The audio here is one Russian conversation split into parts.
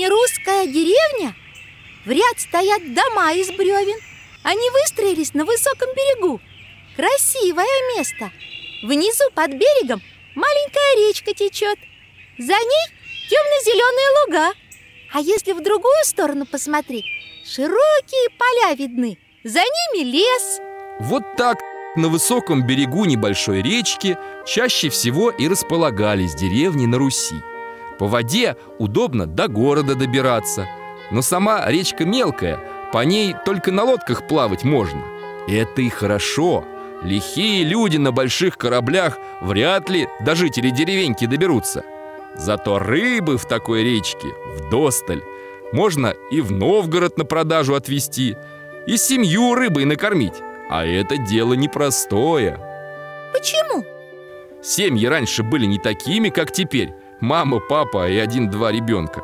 не русская деревня? В ряд стоят дома из бревен. Они выстроились на высоком берегу. Красивое место. Внизу под берегом маленькая речка течет. За ней темно-зеленые луга. А если в другую сторону посмотреть, широкие поля видны. За ними лес. Вот так на высоком берегу небольшой речки чаще всего и располагались деревни на Руси. По воде удобно до города добираться, но сама речка мелкая, по ней только на лодках плавать можно. Это и хорошо. Лихие люди на больших кораблях вряд ли до жителей деревеньки доберутся. Зато рыбы в такой речке вдосталь. Можно и в Новгород на продажу отвезти, и семью рыбой накормить. А это дело непростое. Почему? Семьи раньше были не такими, как теперь. Мама, папа и один-два ребенка.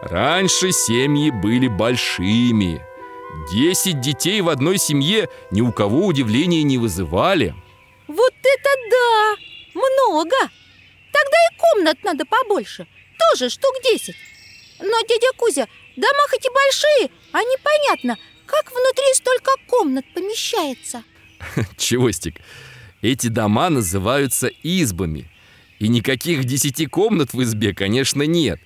Раньше семьи были большими. Десять детей в одной семье ни у кого удивления не вызывали. Вот это да! Много! Тогда и комнат надо побольше. Тоже штук десять. Но, дядя Кузя, дома хоть и большие, а непонятно, как внутри столько комнат помещается. Чевостик, эти дома называются избами. И никаких десяти комнат в избе, конечно, нет.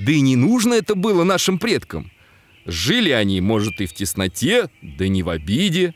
Да и не нужно это было нашим предкам. Жили они, может, и в тесноте, да не в обиде.